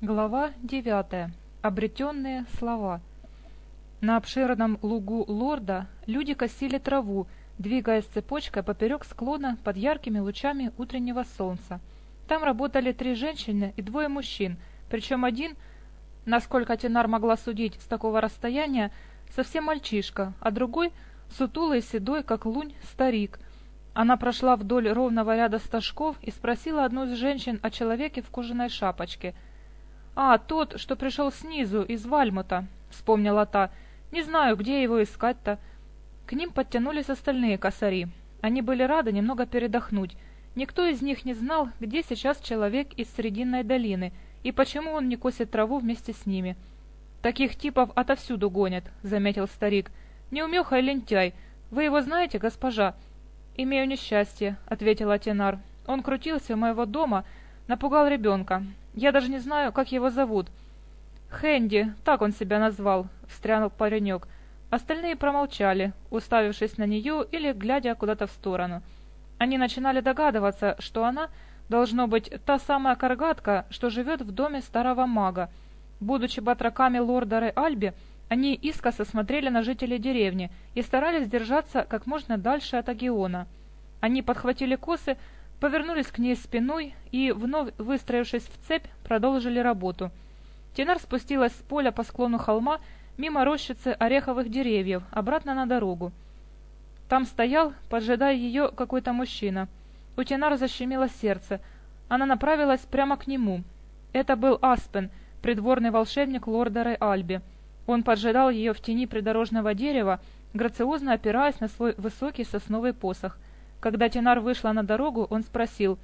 Глава 9. Обретенные слова. На обширном лугу лорда люди косили траву, двигаясь цепочкой поперек склона под яркими лучами утреннего солнца. Там работали три женщины и двое мужчин, причем один, насколько Тинар могла судить с такого расстояния, совсем мальчишка, а другой — сутулый, седой, как лунь, старик. Она прошла вдоль ровного ряда стажков и спросила одну из женщин о человеке в кожаной шапочке — «А, тот, что пришел снизу, из Вальмута», — вспомнила та. «Не знаю, где его искать-то». К ним подтянулись остальные косари. Они были рады немного передохнуть. Никто из них не знал, где сейчас человек из Срединной долины и почему он не косит траву вместе с ними. «Таких типов отовсюду гонят», — заметил старик. «Неумеха и лентяй. Вы его знаете, госпожа?» «Имею несчастье», — ответил Атенар. «Он крутился у моего дома, напугал ребенка. Я даже не знаю, как его зовут. Хэнди, так он себя назвал, встрянул паренек. Остальные промолчали, уставившись на нее или глядя куда-то в сторону. Они начинали догадываться, что она, должно быть, та самая каргатка, что живет в доме старого мага. Будучи батраками лордары Альби, они искоса смотрели на жителей деревни и старались держаться как можно дальше от Агиона. Они подхватили косы, Повернулись к ней спиной и, вновь выстроившись в цепь, продолжили работу. Тенар спустилась с поля по склону холма мимо рощицы ореховых деревьев, обратно на дорогу. Там стоял, поджидая ее, какой-то мужчина. У Тенар защемило сердце. Она направилась прямо к нему. Это был Аспен, придворный волшебник лорда Рэй Альби. Он поджидал ее в тени придорожного дерева, грациозно опираясь на свой высокий сосновый посох когда Тинар вышла на дорогу, он спросил,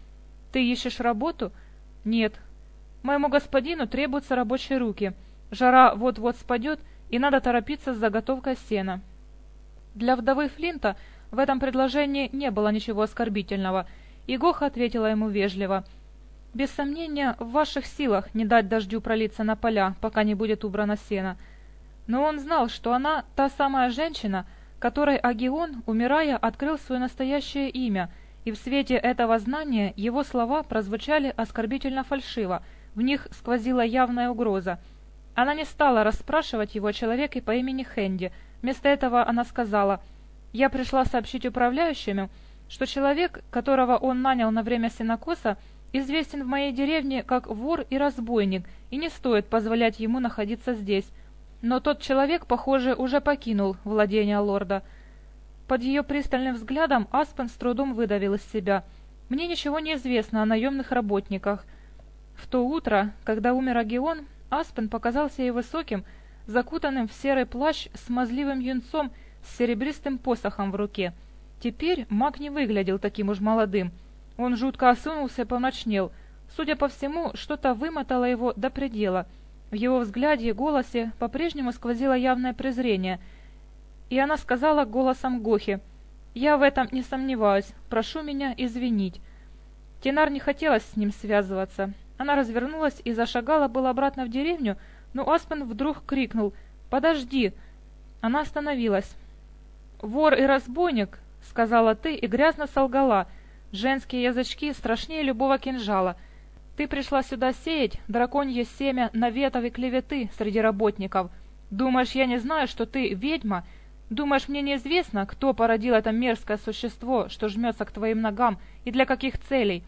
«Ты ищешь работу?» «Нет». «Моему господину требуются рабочие руки. Жара вот-вот спадет, и надо торопиться с заготовкой сена». Для вдовы Флинта в этом предложении не было ничего оскорбительного, и Гоха ответила ему вежливо, «Без сомнения, в ваших силах не дать дождю пролиться на поля, пока не будет убрано сено». Но он знал, что она та самая женщина, которой Агион, умирая, открыл свое настоящее имя, и в свете этого знания его слова прозвучали оскорбительно фальшиво, в них сквозила явная угроза. Она не стала расспрашивать его о человеке по имени Хенди, вместо этого она сказала «Я пришла сообщить управляющему, что человек, которого он нанял на время синокоса, известен в моей деревне как вор и разбойник, и не стоит позволять ему находиться здесь но тот человек, похоже, уже покинул владение лорда. Под ее пристальным взглядом Аспен с трудом выдавил из себя. «Мне ничего не известно о наемных работниках». В то утро, когда умер Агион, Аспен показался ей высоким, закутанным в серый плащ с мазливым юнцом с серебристым посохом в руке. Теперь маг не выглядел таким уж молодым. Он жутко осунулся и помрачнел. Судя по всему, что-то вымотало его до предела — в его взгляде и голосе по-прежнему сквозило явное презрение, и она сказала голосом Гохи, «Я в этом не сомневаюсь, прошу меня извинить». Тенар не хотелось с ним связываться. Она развернулась и зашагала было обратно в деревню, но Аспен вдруг крикнул «Подожди!». Она остановилась. «Вор и разбойник», — сказала ты и грязно солгала. «Женские язычки страшнее любого кинжала». Ты пришла сюда сеять, драконье семя наветов и клеветы среди работников. Думаешь, я не знаю, что ты ведьма? Думаешь, мне неизвестно, кто породил это мерзкое существо, что жмется к твоим ногам, и для каких целей?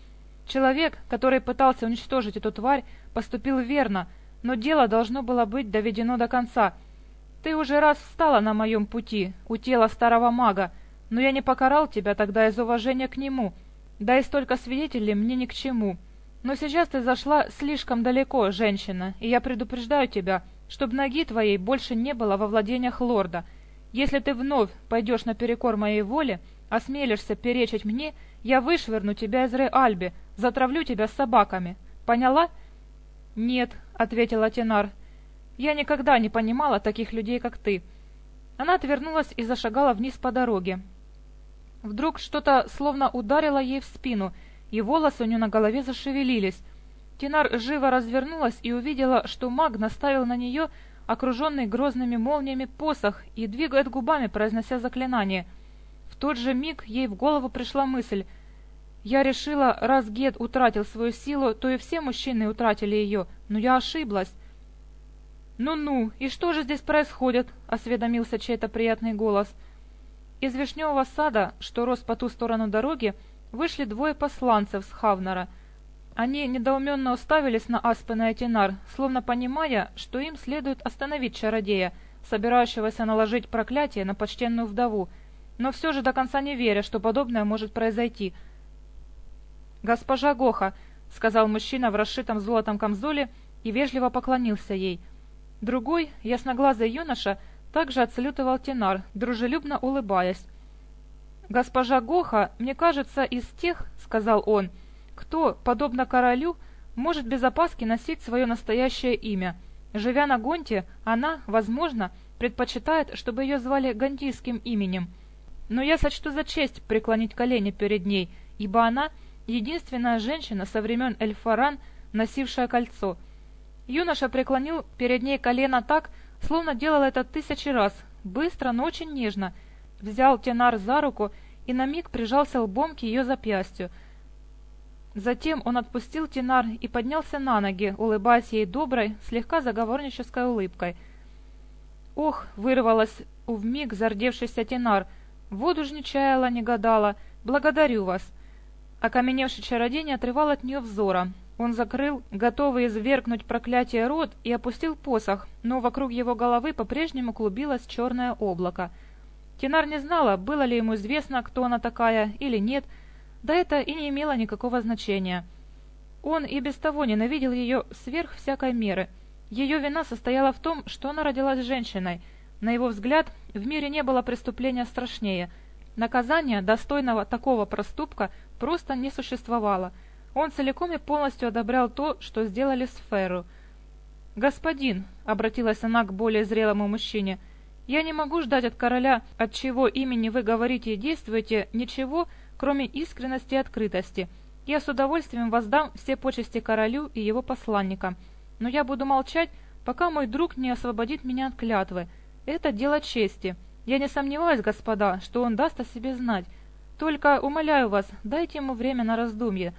Человек, который пытался уничтожить эту тварь, поступил верно, но дело должно было быть доведено до конца. Ты уже раз встала на моем пути, у тела старого мага, но я не покарал тебя тогда из уважения к нему, да и столько свидетелей мне ни к чему». Но сейчас ты зашла слишком далеко женщина, и я предупреждаю тебя, чтобы ноги твоей больше не было во владениях лорда. Если ты вновь пойдешь наперекор моей воле, осмелишься перечить мне, я вышвырну тебя из Рей-Альби, затравлю тебя с собаками. Поняла?» «Нет», — ответила Тенар. «Я никогда не понимала таких людей, как ты». Она отвернулась и зашагала вниз по дороге. Вдруг что-то словно ударило ей в спину — и волосы у нее на голове зашевелились. Тинар живо развернулась и увидела, что маг наставил на нее окруженный грозными молниями посох и двигает губами, произнося заклинание. В тот же миг ей в голову пришла мысль. Я решила, раз Гет утратил свою силу, то и все мужчины утратили ее, но я ошиблась. «Ну-ну, и что же здесь происходит?» — осведомился чей-то приятный голос. Из вишневого сада, что рос по ту сторону дороги, Вышли двое посланцев с Хавнера. Они недоуменно уставились на Аспена и Тинар, словно понимая, что им следует остановить чародея, собирающегося наложить проклятие на почтенную вдову, но все же до конца не веря, что подобное может произойти. «Госпожа Гоха», — сказал мужчина в расшитом золотом камзоле и вежливо поклонился ей. Другой, ясноглазый юноша, также отсалютовал Тинар, дружелюбно улыбаясь. «Госпожа Гоха, мне кажется, из тех, — сказал он, — кто, подобно королю, может без опаски носить свое настоящее имя. Живя на Гонте, она, возможно, предпочитает, чтобы ее звали гантийским именем. Но я сочту за честь преклонить колени перед ней, ибо она — единственная женщина со времен Эльфаран, носившая кольцо — Юноша преклонил перед ней колено так, словно делал это тысячи раз, быстро, но очень нежно. взял Тенар за руку и на миг прижался лбом к ее запястью. Затем он отпустил Тенар и поднялся на ноги, улыбаясь ей доброй, слегка заговорнической улыбкой. «Ох!» — вырвалась вмиг зардевшийся Тенар. «Вот уж не чаяла, не гадала. Благодарю вас!» Окаменевший чародей не отрывал от нее взора. Он закрыл, готовый извергнуть проклятие рот, и опустил посох, но вокруг его головы по-прежнему клубилось черное облако — Кинар не знала, было ли ему известно, кто она такая или нет, да это и не имело никакого значения. Он и без того ненавидел ее сверх всякой меры. Ее вина состояла в том, что она родилась женщиной. На его взгляд, в мире не было преступления страшнее. Наказания, достойного такого проступка, просто не существовало. Он целиком и полностью одобрял то, что сделали с Ферру. «Господин», — обратилась она к более зрелому мужчине, — «я не могу ждать от короля, от чего имени вы говорите и действуете, ничего, кроме искренности и открытости. Я с удовольствием воздам все почести королю и его посланникам, но я буду молчать, пока мой друг не освободит меня от клятвы. Это дело чести. Я не сомневаюсь, господа, что он даст о себе знать. Только, умоляю вас, дайте ему время на раздумье».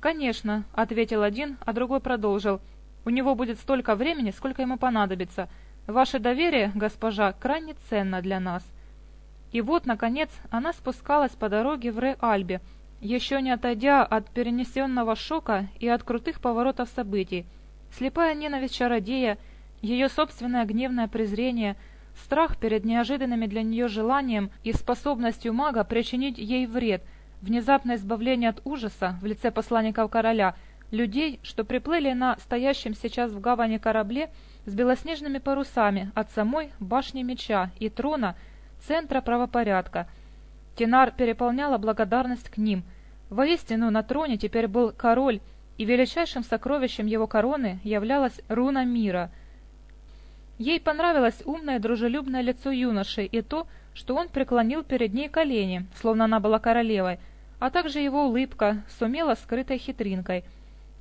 «Конечно», — ответил один, а другой продолжил. «У него будет столько времени, сколько ему понадобится. Ваше доверие, госпожа, крайне ценно для нас. И вот, наконец, она спускалась по дороге в Ре-Альбе, еще не отойдя от перенесенного шока и от крутых поворотов событий. Слепая ненависть чародея, ее собственное гневное презрение, страх перед неожиданными для нее желанием и способностью мага причинить ей вред, внезапное избавление от ужаса в лице посланников короля, людей, что приплыли на стоящем сейчас в гавани корабле, с белоснежными парусами, от самой башни меча и трона центра правопорядка. Тенар переполняла благодарность к ним. Воистину на троне теперь был король, и величайшим сокровищем его короны являлась руна мира. Ей понравилось умное дружелюбное лицо юноши и то, что он преклонил перед ней колени, словно она была королевой, а также его улыбка, сумела скрытой хитринкой.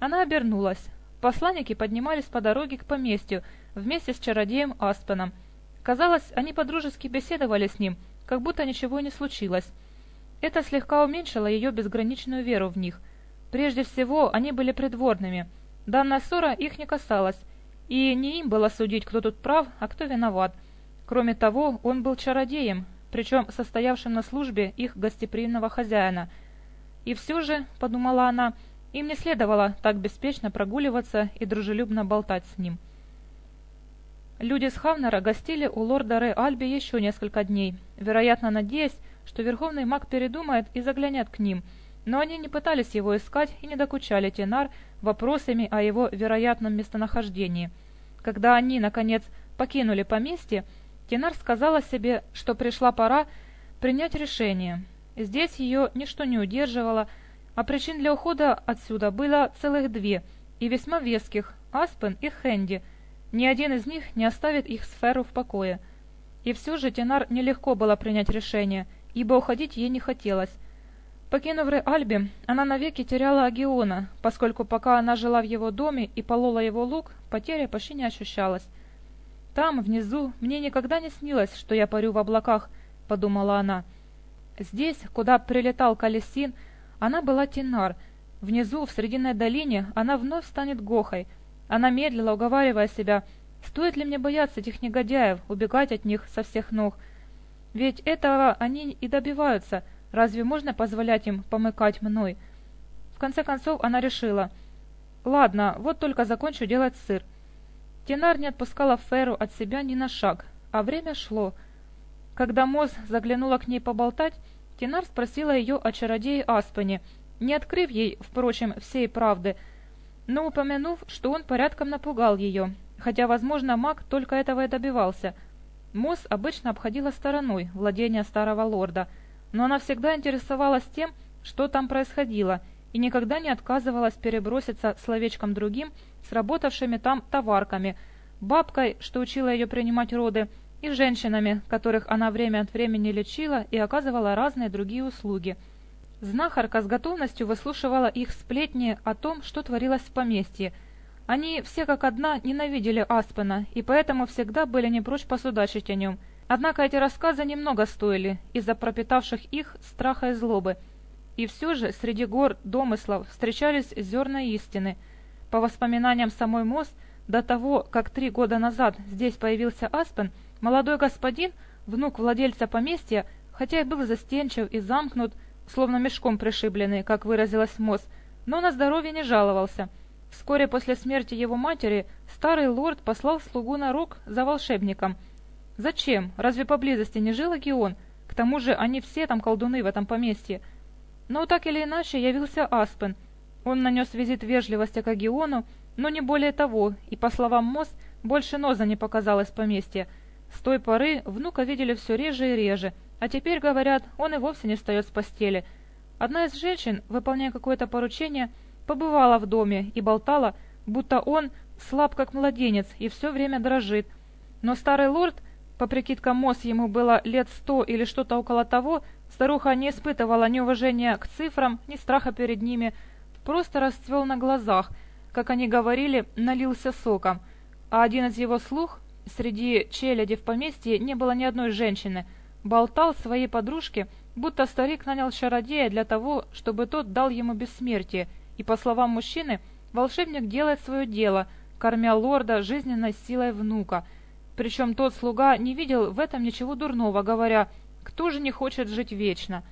Она обернулась. Посланники поднимались по дороге к поместью вместе с чародеем Аспеном. Казалось, они подружески беседовали с ним, как будто ничего не случилось. Это слегка уменьшило ее безграничную веру в них. Прежде всего, они были придворными. Данная ссора их не касалась, и не им было судить, кто тут прав, а кто виноват. Кроме того, он был чародеем, причем состоявшим на службе их гостеприимного хозяина. И все же, подумала она, — им не следовало так беспечно прогуливаться и дружелюбно болтать с ним. Люди с Хавнера гостили у лорда Рэй Альби еще несколько дней, вероятно, надеясь, что верховный маг передумает и заглянет к ним, но они не пытались его искать и не докучали Тенар вопросами о его вероятном местонахождении. Когда они, наконец, покинули поместье, Тенар сказала себе, что пришла пора принять решение. Здесь ее ничто не удерживало, а причин для ухода отсюда было целых две, и весьма веских – Аспен и Хенди. Ни один из них не оставит их сферу в покое. И все же Тенар нелегко было принять решение, ибо уходить ей не хотелось. Покинув Ре-Альби, она навеки теряла Агиона, поскольку пока она жила в его доме и полола его лук, потеря почти не ощущалась. «Там, внизу, мне никогда не снилось, что я парю в облаках», — подумала она. Здесь, куда прилетал Колесин, — она была Тинар. Внизу, в срединной долине, она вновь станет Гохой. Она медлила, уговаривая себя, стоит ли мне бояться этих негодяев, убегать от них со всех ног. Ведь этого они и добиваются. Разве можно позволять им помыкать мной? В конце концов она решила. Ладно, вот только закончу делать сыр. Тинар не отпускала Феру от себя ни на шаг, а время шло. Когда Моз заглянула к ней поболтать, Кинар спросила ее о чародее Аспане, не открыв ей, впрочем, всей правды, но упомянув, что он порядком напугал ее, хотя, возможно, маг только этого и добивался. Мосс обычно обходила стороной владения старого лорда, но она всегда интересовалась тем, что там происходило, и никогда не отказывалась переброситься словечком другим, с сработавшими там товарками, бабкой, что учила ее принимать роды, — и женщинами, которых она время от времени лечила и оказывала разные другие услуги. Знахарка с готовностью выслушивала их сплетни о том, что творилось в поместье. Они все как одна ненавидели Аспена и поэтому всегда были не прочь посудачить о нем. Однако эти рассказы немного стоили из-за пропитавших их страха и злобы. И все же среди гор домыслов встречались зерна истины. По воспоминаниям самой Мосс, до того, как три года назад здесь появился Аспен – Молодой господин, внук владельца поместья, хотя и был застенчив и замкнут, словно мешком пришибленный, как выразилась Мосс, но на здоровье не жаловался. Вскоре после смерти его матери старый лорд послал слугу на рог за волшебником. Зачем? Разве поблизости не жил Агион? К тому же они все там колдуны в этом поместье. Но так или иначе явился Аспен. Он нанес визит вежливости к Агиону, но не более того, и, по словам Мосс, больше ноза не показалось поместья — с той поры внука видели все реже и реже, а теперь, говорят, он и вовсе не встает с постели. Одна из женщин, выполняя какое-то поручение, побывала в доме и болтала, будто он слаб как младенец и все время дрожит. Но старый лорд, по прикидкам Мосс ему было лет сто или что-то около того, старуха не испытывала ни уважения к цифрам, ни страха перед ними, просто расцвел на глазах, как они говорили, налился соком, среди челяди в поместье не было ни одной женщины. Болтал своей подружке, будто старик нанял чародея для того, чтобы тот дал ему бессмертие, и, по словам мужчины, волшебник делает свое дело, кормя лорда жизненной силой внука. Причем тот слуга не видел в этом ничего дурного, говоря «Кто же не хочет жить вечно?»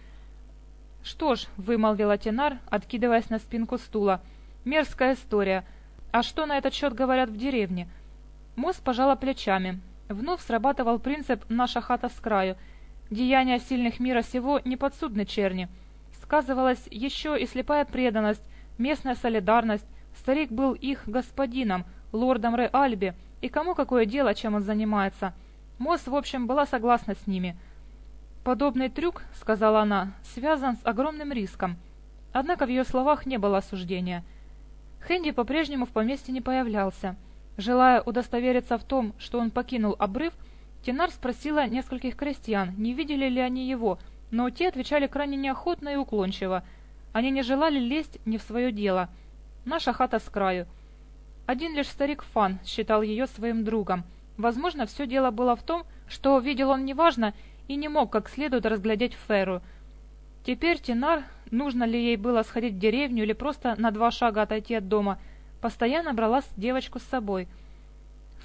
«Что ж», — вымолвил Тенар, откидываясь на спинку стула, — «мерзкая история. А что на этот счет говорят в деревне?» Мосс пожала плечами. Вновь срабатывал принцип «наша хата с краю». Деяния сильных мира сего не подсудны черни. Сказывалась еще и слепая преданность, местная солидарность. Старик был их господином, лордом Ре Альби, и кому какое дело, чем он занимается. Мосс, в общем, была согласна с ними. «Подобный трюк, — сказала она, — связан с огромным риском». Однако в ее словах не было осуждения. Хэнди по-прежнему в поместье не появлялся желая удостовериться в том, что он покинул обрыв, Тенар спросила нескольких крестьян, не видели ли они его, но те отвечали крайне неохотно и уклончиво. Они не желали лезть не в свое дело. Наша хата с краю. Один лишь старик Фан считал ее своим другом. Возможно, все дело было в том, что видел он неважно и не мог как следует разглядеть Феру. Теперь Тинар, нужно ли ей было сходить в деревню или просто на два шага отойти от дома – постоянно брала девочку с собой.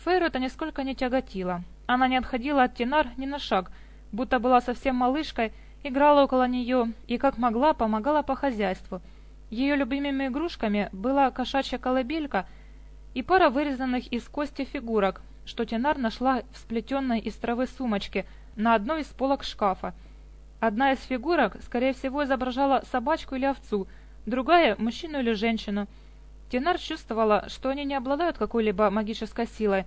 Фейру это нисколько не тяготило. Она не отходила от Тинар ни на шаг, будто была совсем малышкой, играла около нее и, как могла, помогала по хозяйству. Ее любимыми игрушками была кошачья колыбелька и пара вырезанных из кости фигурок, что Тинар нашла в сплетенной из травы сумочке на одной из полок шкафа. Одна из фигурок, скорее всего, изображала собачку или овцу, другая – мужчину или женщину – Тенар чувствовала, что они не обладают какой-либо магической силой,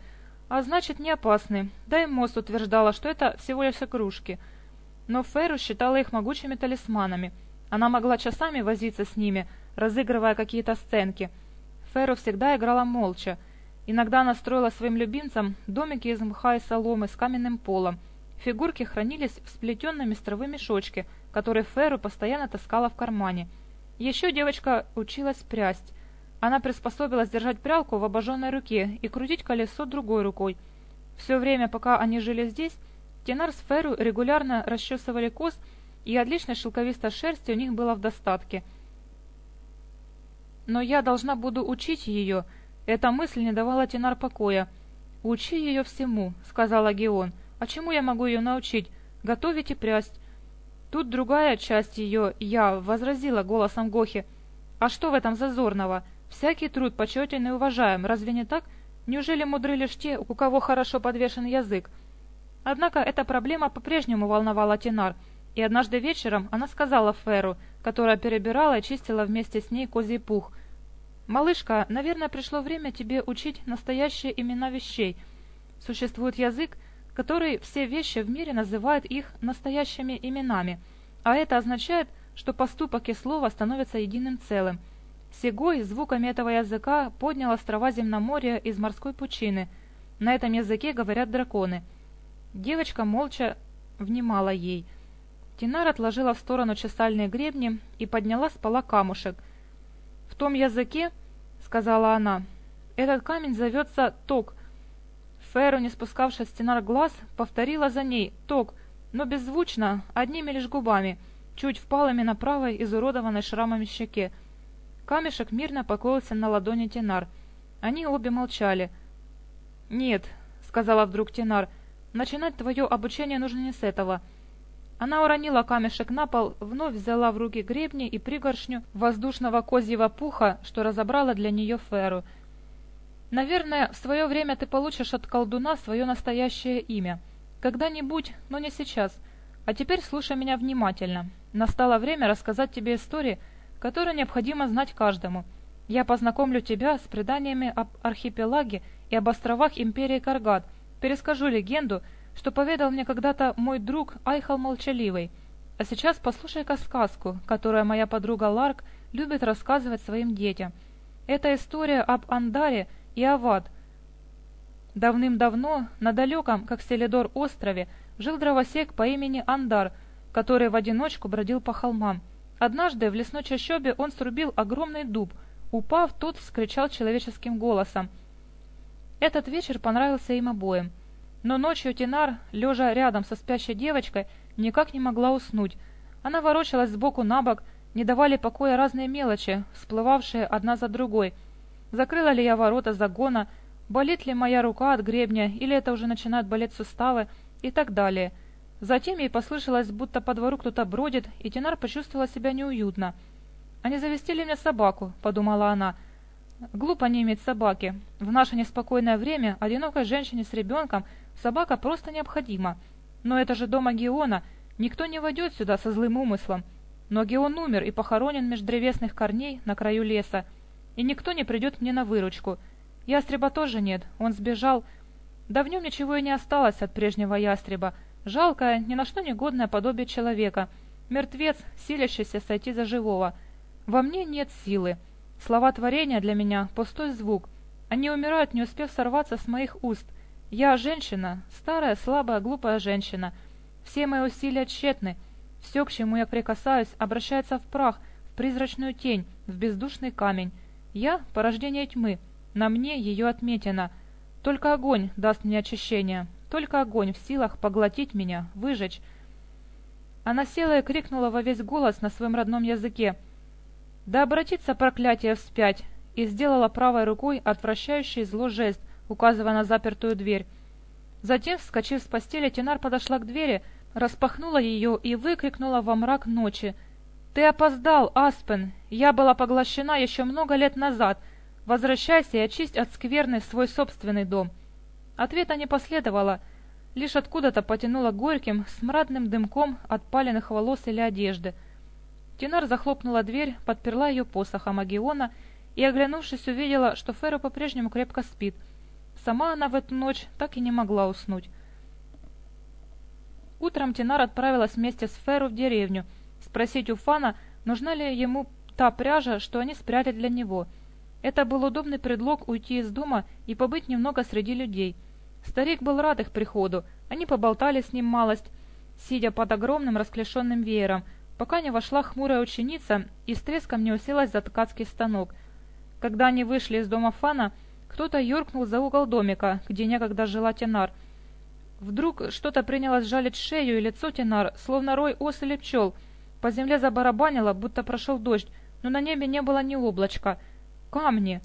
а значит не опасны, да и Мосс утверждала, что это всего лишь игрушки. Но Фейру считала их могучими талисманами. Она могла часами возиться с ними, разыгрывая какие-то сценки. Фейру всегда играла молча. Иногда она строила своим любимцам домики из мха и соломы с каменным полом. Фигурки хранились в сплетенном мистровые мешочке, который Фейру постоянно таскала в кармане. Еще девочка училась прясть. Она приспособилась держать прялку в обожженной руке и крутить колесо другой рукой. Все время, пока они жили здесь, Тенар с Феру регулярно расчесывали коз, и отличной шелковистой шерсти у них было в достатке. «Но я должна буду учить ее», — эта мысль не давала Тенар покоя. «Учи ее всему», — сказала Геон. «А чему я могу ее научить? Готовить и прясть». Тут другая часть ее «я» возразила голосом Гохи. «А что в этом зазорного?» Всякий труд, почетен и уважаем, разве не так? Неужели мудры лишь те, у кого хорошо подвешен язык? Однако эта проблема по-прежнему волновала Тинар, и однажды вечером она сказала Феру, которая перебирала и чистила вместе с ней козий пух. «Малышка, наверное, пришло время тебе учить настоящие имена вещей. Существует язык, который все вещи в мире называют их настоящими именами, а это означает, что поступок и слово становятся единым целым – Сегой звуками этого языка поднял острова Земноморья из морской пучины. На этом языке говорят драконы. Девочка молча внимала ей – Тинар отложила в сторону чесальные гребни и подняла с пола камушек. «В том языке, — сказала она, — этот камень зовется Ток». Феру, не спускавшая с Тинар глаз, повторила за ней «Ток», но беззвучно, одними лишь губами, чуть впалыми на правой, изуродованной шрамами щеке. Камешек мирно покоился на ладони Тенар. Они обе молчали. «Нет», — сказала вдруг Тенар, — «начинать твое обучение нужно не с этого». Она уронила камешек на пол, вновь взяла в руки гребни и пригоршню воздушного козьего пуха, что разобрала для нее Феру. «Наверное, в свое время ты получишь от колдуна свое настоящее имя. Когда-нибудь, но не сейчас. А теперь слушай меня внимательно. Настало время рассказать тебе истории, который необходимо знать каждому. Я познакомлю тебя с преданиями об архипелаге и об островах империи Каргат, перескажу легенду, что поведал мне когда-то мой друг Айхал Молчаливый. А сейчас послушай-ка сказку, которую моя подруга Ларк любит рассказывать своим детям. Это история об Андаре и Авад. Давным-давно на далеком, как Селидор, острове жил дровосек по имени Андар, который в одиночку бродил по холмам. Однажды в лесной чащобе он срубил огромный дуб, упав, тот вскричал человеческим голосом. Этот вечер понравился им обоим. Но ночью Тинар, лежа рядом со спящей девочкой, никак не могла уснуть. Она ворочалась сбоку на бок, не давали покоя разные мелочи, всплывавшие одна за другой. Закрыла ли я ворота загона, болит ли моя рука от гребня, или это уже начинают болеть суставы и так далее – Затем ей послышалось, будто по двору кто-то бродит, и Тинар почувствовала себя неуютно. «А не завести ли мне собаку?» — подумала она — Глупо не иметь собаки. В наше неспокойное время одинокой женщине с ребенком собака просто необходима. Но это же дом Геона, никто не войдет сюда со злым умыслом. Но Геон умер и похоронен меж древесных корней на краю леса, и никто не придет мне на выручку. Ястреба тоже нет, он сбежал. Да в нем ничего и не осталось от прежнего ястреба. Жалко, ни на что негодное подобие человека. Мертвец, силящийся сойти за живого. Во мне нет силы. Слова творения для меня – пустой звук. Они умирают, не успев сорваться с моих уст. Я женщина, старая, слабая, глупая женщина. Все мои усилия тщетны. Все, к чему я прикасаюсь, обращается в прах, в призрачную тень, в бездушный камень. Я – порождение тьмы. На мне ее отметина. Только огонь даст мне очищение». Только огонь в силах поглотить меня, выжечь. Она села и крикнула во весь голос на своем родном языке. Да обратиться проклятие вспять! И сделала правой рукой отвращающий зло жест, указывая на запертую дверь. Затем, вскочив с постели, Тинар подошла к двери, распахнула ее и выкрикнула во мрак ночи. «Ты опоздал, Аспен! Я была поглощена еще много лет назад! Возвращайся и очисть от скверны свой собственный дом!» Ответа не последовало, лишь откуда-то потянуло горьким, смрадным дымком от паленых волос или одежды — Тинар захлопнула дверь, подперла ее посохом Агиона и, оглянувшись, увидела, что Фера по-прежнему крепко спит. Сама она в эту ночь так и не могла уснуть. Утром Тинар отправилась вместе с Феру в деревню, спросить у Фана, нужна ли ему та пряжа, что они спрятали для него. Это был удобный предлог уйти из дома и побыть немного среди людей. Старик был рад их приходу. Они поболтали с ним малость, сидя под огромным расклешенным веером, пока не вошла хмурая ученица и с треском не уселась за ткацкий станок. Когда они вышли из дома Фана, кто-то юркнул за угол домика, где некогда жила Тенар. Вдруг что-то принялось жалить шею и лицо Тенар, словно рой ос или пчел. По земле забарабанило, будто прошел дождь, но на небе не было ни облачка. Камни!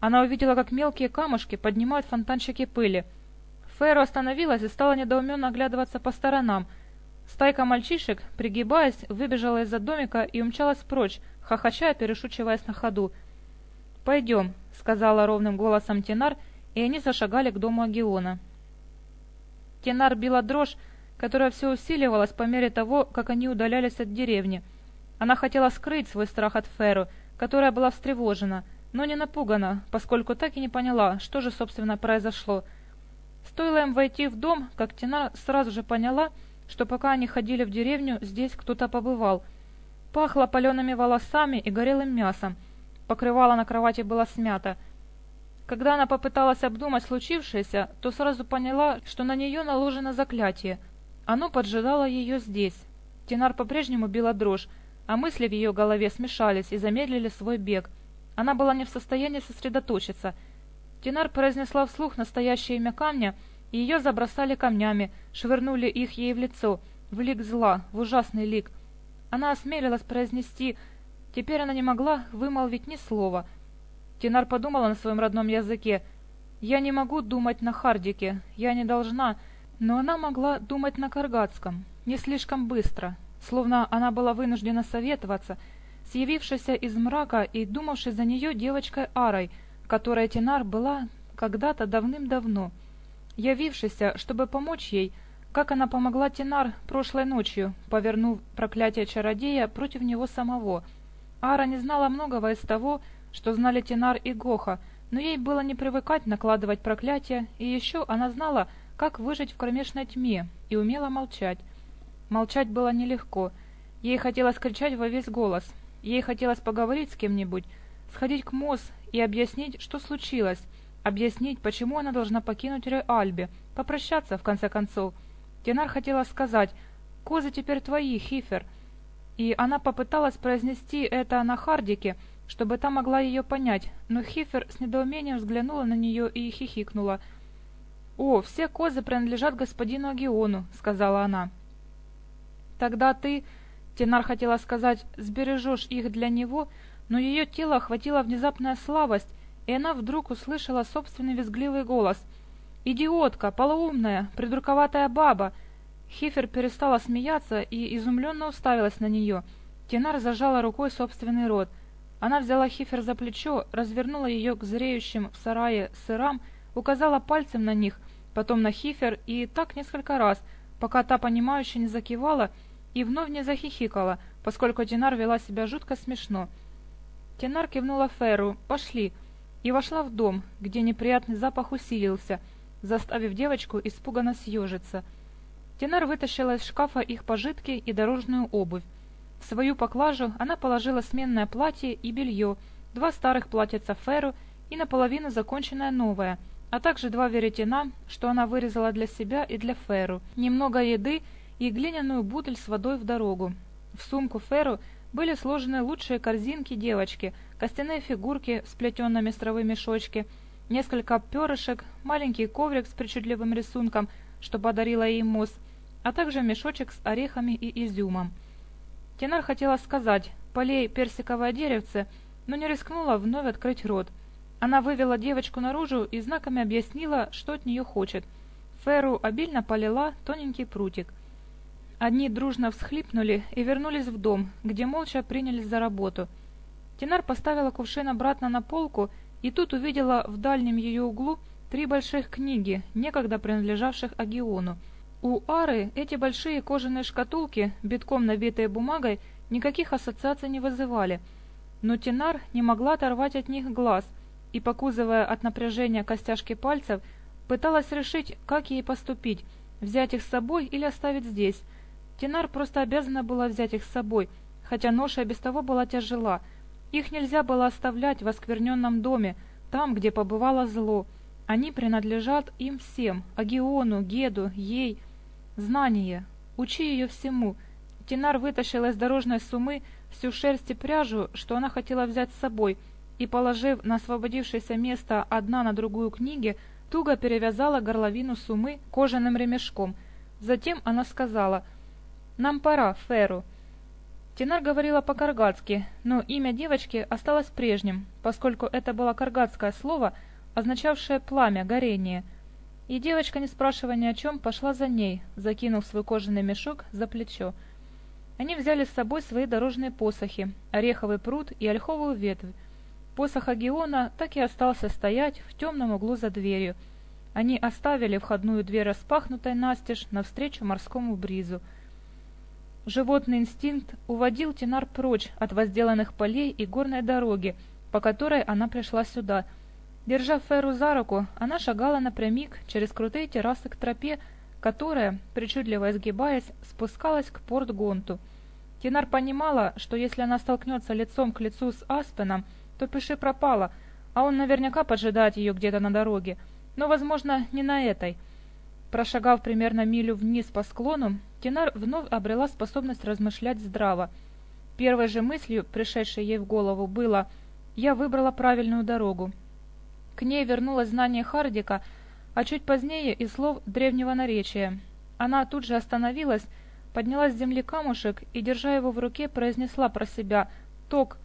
Она увидела, как мелкие камушки поднимают фонтанчики пыли — Фейрос остановилась и стала недоуменно оглядываться по сторонам. Стайка мальчишек, пригибаясь, выбежала из-за домика и умчалась прочь, хохоча, и перешучиваясь на ходу. «Пойдем», — сказала ровным голосом Тенар, и они зашагали к дому Агиона. Тенар била дрожь, которая все усиливалась по мере того, как они удалялись от деревни. Она хотела скрыть свой страх от Феру, которая была встревожена, но не напугана, поскольку так и не поняла, что же, собственно, произошло — Стоило им войти в дом, как Тина сразу же поняла, что пока они ходили в деревню, здесь кто-то побывал. Пахло палеными волосами и горелым мясом. Покрывало на кровати было смято. Когда она попыталась обдумать случившееся, то сразу поняла, что на нее наложено заклятие. Оно поджидало ее здесь. Тинар по-прежнему била дрожь, а мысли в ее голове смешались и замедлили свой бег. Она была не в состоянии сосредоточиться — Тенар произнесла вслух настоящее имя камня, и ее забросали камнями, швырнули их ей в лицо, в лик зла, в ужасный лик. Она осмелилась произнести... Теперь она не могла вымолвить ни слова — Тинар подумала на своем родном языке. «Я не могу думать на Хардике, я не должна...» Но она могла думать на Каргатском, не слишком быстро, словно она была вынуждена советоваться с явившейся из мрака и думавшей за нее девочкой Арой, которая Тинар была когда-то давным-давно. Явившийся, чтобы помочь ей, как она помогла Тинар прошлой ночью, повернув проклятие чародея против него самого. Ара не знала многого из того, что знали Тинар и Гоха, но ей было не привыкать накладывать проклятие, и еще она знала, как выжить в кромешной тьме, и умела молчать. Молчать было нелегко. Ей хотелось кричать во весь голос. Ей хотелось поговорить с кем-нибудь, сходить к Мосс и объяснить, что случилось, объяснить, почему она должна покинуть Реальби, попрощаться, в конце концов. Тенар хотела сказать «Козы теперь твои, Хифер», и она попыталась произнести это на Хардике, чтобы та могла ее понять, но Хифер с недоумением взглянула на нее и хихикнула. «О, все козы принадлежат господину Агиону», — сказала она. «Тогда ты...» Тенар хотела сказать «сбережешь их для него», но ее тело охватила внезапная слабость, и она вдруг услышала собственный визгливый голос. «Идиотка, полоумная, придурковатая баба!» Хифер перестала смеяться и изумленно уставилась на нее. Тенар зажала рукой собственный рот. Она взяла Хифер за плечо, развернула ее к зреющим в сарае сырам, указала пальцем на них, потом на Хифер и так несколько раз, пока та понимающе не закивала и вновь не захихикала, поскольку Тинар вела себя жутко смешно. Тенар кивнула Феру. «Пошли!» и вошла в дом, где неприятный запах усилился, заставив девочку испуганно съежиться. Тенар вытащила из шкафа их пожитки и дорожную обувь. В свою поклажу она положила сменное платье и белье, два старых платьица Феру и наполовину законченное новое, а также два веретена, что она вырезала для себя и для Феру, немного еды и глиняную бутыль с водой в дорогу. В сумку Феру – были сложены лучшие корзинки девочки, костяные фигурки с плетенными стровы мешочки, несколько перышек, маленький коврик с причудливым рисунком, что подарила ей Мосс, а также мешочек с орехами и изюмом. Тенар хотела сказать «полей персиковое деревце», но не рискнула вновь открыть рот. Она вывела девочку наружу и знаками объяснила, что от нее хочет. Феру обильно полила тоненький прутик. Одни дружно всхлипнули и вернулись в дом, где молча принялись за работу. Тинар поставила кувшин обратно на полку и тут увидела в дальнем ее углу три больших книги, некогда принадлежавших Агиону. У Ары эти большие кожаные шкатулки, битком набитые бумагой, никаких ассоциаций не вызывали. Но Тинар не могла оторвать от них глаз и, покузывая от напряжения костяшки пальцев, пыталась решить, как ей поступить – взять их с собой или оставить здесь – Тинар просто обязана была взять их с собой, хотя ноша без того была тяжела. Их нельзя было оставлять в оскверненном доме, там, где побывало зло. Они принадлежат им всем, Агиону, Геду, ей. Знание. Учи ее всему. Тинар вытащила из дорожной сумы всю шерсть и пряжу, что она хотела взять с собой, и, положив на освободившееся место одна на другую книги, туго перевязала горловину сумы кожаным ремешком. Затем она сказала — нам пора, Феру. Тинар говорила по-каргатски, но имя девочки осталось прежним, поскольку это было каргатское слово, означавшее «пламя, горение». И девочка, не спрашивая ни о чем, пошла за ней, закинув свой кожаный мешок за плечо. Они взяли с собой свои дорожные посохи, ореховый пруд и ольховую ветвь. Посох Агиона так и остался стоять в темном углу за дверью. Они оставили входную дверь распахнутой настежь навстречу морскому бризу — Животный инстинкт уводил Тинар прочь от возделанных полей и горной дороги, по которой она пришла сюда. Держа Феру за руку, она шагала напрямик через крутые террасы к тропе, которая, причудливо изгибаясь, спускалась к порт Гонту. Тинар понимала, что если она столкнется лицом к лицу с Аспеном, то пиши пропала, а он наверняка поджидает ее где-то на дороге, но, возможно, не на этой – Прошагав примерно милю вниз по склону, Тинар вновь обрела способность размышлять здраво. Первой же мыслью, пришедшей ей в голову, было «Я выбрала правильную дорогу». К ней вернулось знание Хардика, а чуть позднее и слов древнего наречия. Она тут же остановилась, подняла с земли камушек и, держа его в руке, произнесла про себя «Ток»,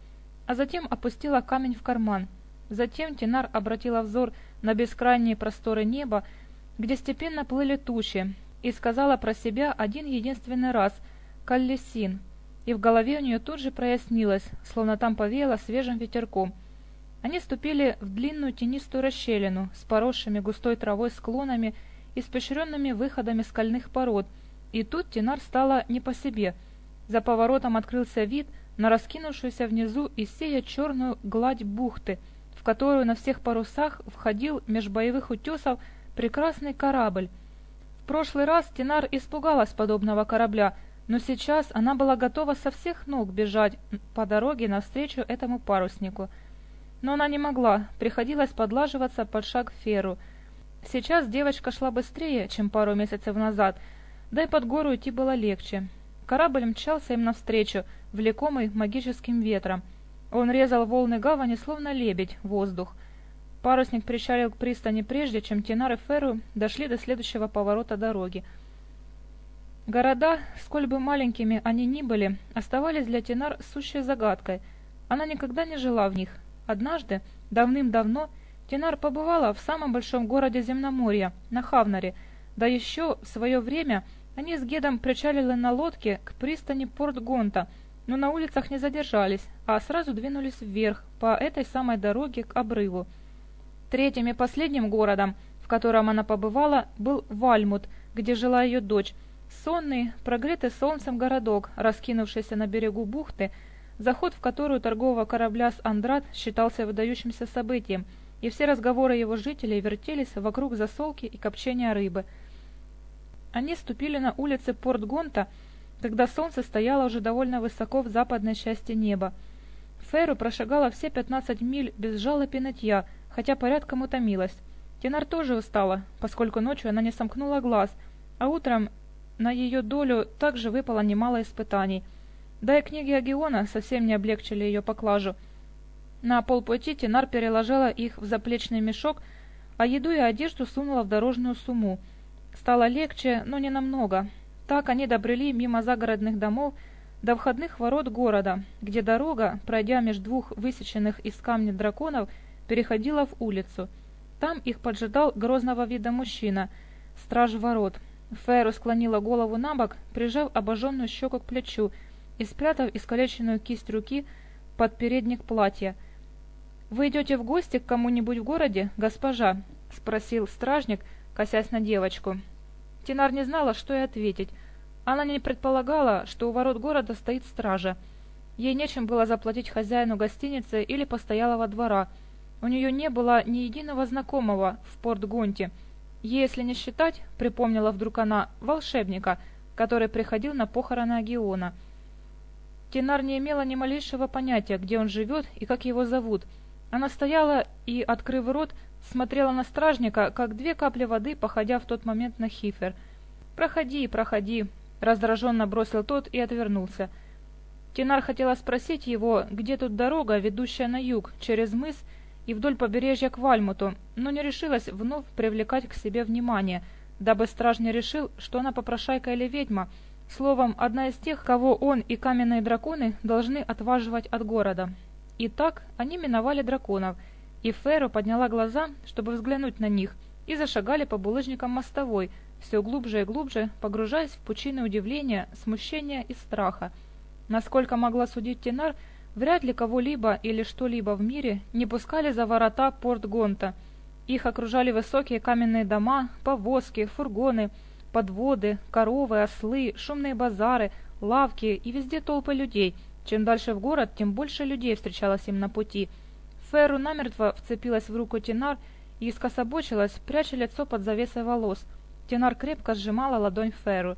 а затем опустила камень в карман. Затем Тинар обратила взор на бескрайние просторы неба, где степенно плыли тучи, и сказала про себя один единственный раз «Каллесин», и в голове у нее тут же прояснилось, словно там повеяло свежим ветерком. Они ступили в длинную тенистую расщелину с поросшими густой травой склонами и спещренными выходами скальных пород, и тут Тинар стала не по себе. За поворотом открылся вид на раскинувшуюся внизу и сея черную гладь бухты, в которую на всех парусах входил меж боевых утесов прекрасный корабль. В прошлый раз Тинар испугалась подобного корабля, но сейчас она была готова со всех ног бежать по дороге навстречу этому паруснику. Но она не могла, приходилось подлаживаться под шаг Феру. Сейчас девочка шла быстрее, чем пару месяцев назад, да и под гору идти было легче. Корабль мчался им навстречу, влекомый магическим ветром. Он резал волны гавани, словно лебедь, воздух. Парусник причалил к пристани прежде, чем Тинар и Феру дошли до следующего поворота дороги. Города, сколь бы маленькими они ни были, оставались для Тинар сущей загадкой. Она никогда не жила в них. Однажды, давным-давно, Тинар побывала в самом большом городе Земноморья, на Хавнаре, да еще в свое время они с Гедом причалили на лодке к пристани Порт-Гонта, но на улицах не задержались, а сразу двинулись вверх, по этой самой дороге к обрыву. Третьим и последним городом, в котором она побывала, был Вальмут, где жила ее дочь. Сонный, прогретый солнцем городок, раскинувшийся на берегу бухты, заход в которую торгового корабля с Андрат считался выдающимся событием, и все разговоры его жителей вертелись вокруг засолки и копчения рыбы. Они ступили на улицы Порт-Гонта, когда солнце стояло уже довольно высоко в западной части неба. Фейру прошагала все пятнадцать миль без жалоб и нытья – хотя порядком утомилась. Тенар тоже устала, поскольку ночью она не сомкнула глаз, а утром на ее долю также выпало немало испытаний. Да и книги Агиона совсем не облегчили ее поклажу. На полпути Тенар переложила их в заплечный мешок, а еду и одежду сунула в дорожную сумму. Стало легче, но не намного. Так они добрели мимо загородных домов до входных ворот города, где дорога, пройдя между двух высеченных из камня драконов, переходила в улицу. Там их поджидал грозного вида мужчина, страж ворот. Фейру склонила голову на бок, прижав обожженную щеку к плечу и спрятав искалеченную кисть руки под передник платья. «Вы идете в гости к кому-нибудь в городе, госпожа?» — спросил стражник, косясь на девочку. Тинар не знала, что и ответить. Она не предполагала, что у ворот города стоит стража. Ей нечем было заплатить хозяину гостиницы или постоялого двора — у нее не было ни единого знакомого в Порт-Гунте, если не считать, припомнила вдруг она, волшебника, который приходил на похороны Агиона. Тинар не имела ни малейшего понятия, где он живет и как его зовут. Она стояла и, открыв рот, смотрела на стражника, как две капли воды, походя в тот момент на Хифер. «Проходи, проходи», — раздраженно бросил тот и отвернулся. Тинар хотела спросить его, где тут дорога, ведущая на юг, через мыс, — и вдоль побережья к Вальмуту, но не решилась вновь привлекать к себе внимание, дабы страж не решил, что она попрошайка или ведьма, словом, одна из тех, кого он и каменные драконы должны отваживать от города. Итак, они миновали драконов, и Феру подняла глаза, чтобы взглянуть на них, и зашагали по булыжникам мостовой, все глубже и глубже, погружаясь в пучины удивления, смущения и страха. Насколько могла судить Тенар, Вряд ли кого-либо или что-либо в мире не пускали за ворота порт Гонта. Их окружали высокие каменные дома, повозки, фургоны, подводы, коровы, ослы, шумные базары, лавки и везде толпы людей. Чем дальше в город, тем больше людей встречалось им на пути. Феру намертво вцепилась в руку Тинар и скособочилась, пряча лицо под завесой волос. Тинар крепко сжимала ладонь Феру.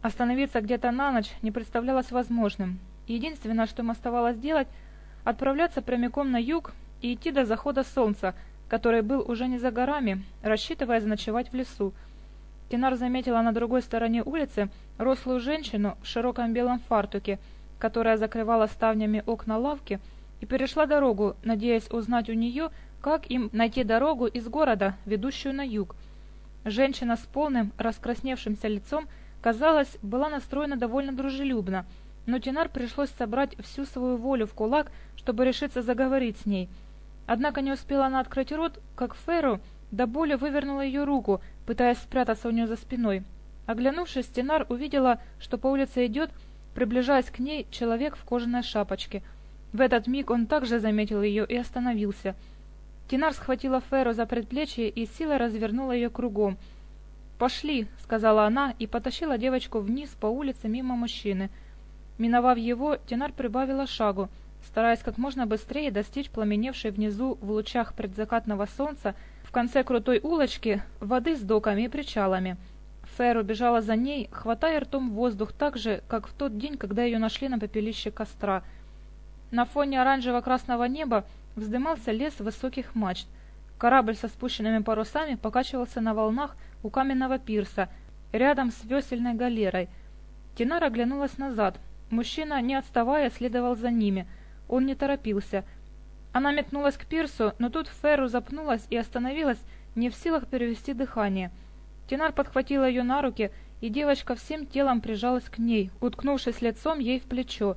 Остановиться где-то на ночь не представлялось возможным. Единственное, что им оставалось делать, отправляться прямиком на юг и идти до захода солнца, который был уже не за горами, рассчитывая заночевать в лесу. Тинар заметила на другой стороне улицы рослую женщину в широком белом фартуке, которая закрывала ставнями окна лавки, и перешла дорогу, надеясь узнать у нее, как им найти дорогу из города, ведущую на юг. Женщина с полным, раскрасневшимся лицом, казалось, была настроена довольно дружелюбно – но Тинар пришлось собрать всю свою волю в кулак, чтобы решиться заговорить с ней. Однако не успела она открыть рот, как Феру до боли вывернула ее руку, пытаясь спрятаться у нее за спиной. Оглянувшись, Тинар увидела, что по улице идет, приближаясь к ней, человек в кожаной шапочке. В этот миг он также заметил ее и остановился. Тинар схватила Феру за предплечье и силой развернула ее кругом. «Пошли», — сказала она и потащила девочку вниз по улице мимо мужчины — Миновав его, Динар прибавила шагу, стараясь как можно быстрее достичь пламеневшей внизу в лучах предзакатного солнца в конце крутой улочки воды с доками и причалами. Фэр убежала за ней, хватая ртом воздух так же, как в тот день, когда ее нашли на попелище костра. На фоне оранжево-красного неба вздымался лес высоких мачт. Корабль со спущенными парусами покачивался на волнах у каменного пирса, рядом с весельной галерой. Тинар оглянулась назад, Мужчина не отставая следовал за ними. Он не торопился. Она метнулась к пирсу, но тут Ферру запнулась и остановилась, не в силах перевести дыхание. Тенар подхватила ее на руки, и девочка всем телом прижалась к ней, уткнувшись лицом ей в плечо.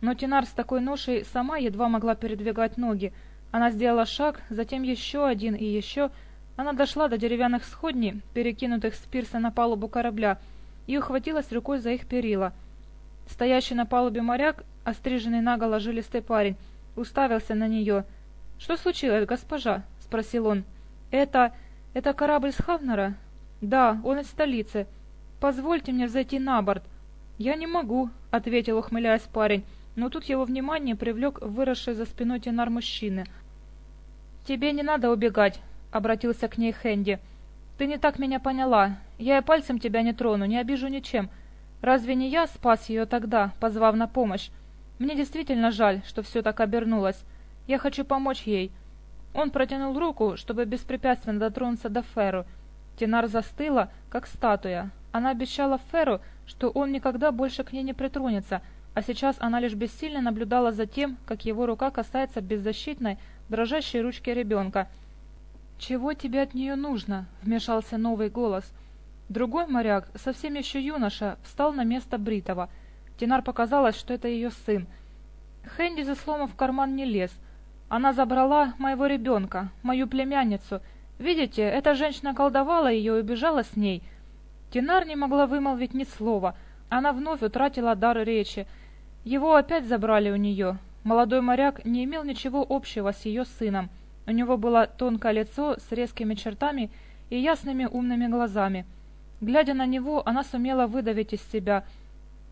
Но Тенар с такой ношей сама едва могла передвигать ноги. Она сделала шаг, затем еще один и еще. Она дошла до деревянных сходней, перекинутых с пирса на палубу корабля, и ухватилась рукой за их перила — Стоящий на палубе моряк, остриженный наголо жилистый парень, уставился на нее. «Что случилось, госпожа?» — спросил он. «Это... это корабль с Хавнера?» «Да, он из столицы. Позвольте мне взойти на борт». «Я не могу», — ответил, ухмыляясь парень, но тут его внимание привлек выросший за спиной тенар мужчины. «Тебе не надо убегать», — обратился к ней Хэнди. «Ты не так меня поняла. Я и пальцем тебя не трону, не обижу ничем. Разве не я спас ее тогда, позвав на помощь? Мне действительно жаль, что все так обернулось. Я хочу помочь ей». Он протянул руку, чтобы беспрепятственно дотронуться до Феру. Тинар застыла, как статуя. Она обещала Феру, что он никогда больше к ней не притронется, а сейчас она лишь бессильно наблюдала за тем, как его рука касается беззащитной, дрожащей ручки ребенка. «Чего тебе от нее нужно?» — вмешался новый голос — Другой моряк, совсем еще юноша, встал на место Бритова. Тинар показалось, что это ее сын. Хэнди за сломом в карман не лез. Она забрала моего ребенка, мою племянницу. Видите, эта женщина колдовала ее и убежала с ней. Тинар не могла вымолвить ни слова. Она вновь утратила дар речи. Его опять забрали у нее. Молодой моряк не имел ничего общего с ее сыном. У него было тонкое лицо с резкими чертами и ясными умными глазами — Глядя на него, она сумела выдавить из себя –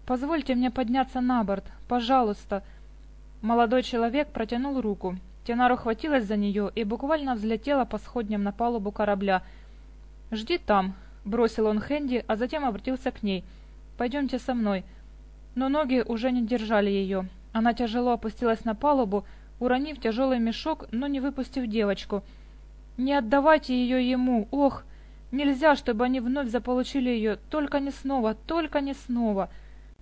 «Позвольте мне подняться на борт, пожалуйста!» Молодой человек протянул руку. Тенар ухватилась за нее и буквально взлетела по сходням на палубу корабля. «Жди там», — бросил он Хэнди, а затем обратился к ней. «Пойдемте со мной». Но ноги уже не держали ее. Она тяжело опустилась на палубу, уронив тяжелый мешок, но не выпустив девочку. «Не отдавайте ее ему! Ох! Нельзя, чтобы они вновь заполучили ее! Только не снова! Только не снова!»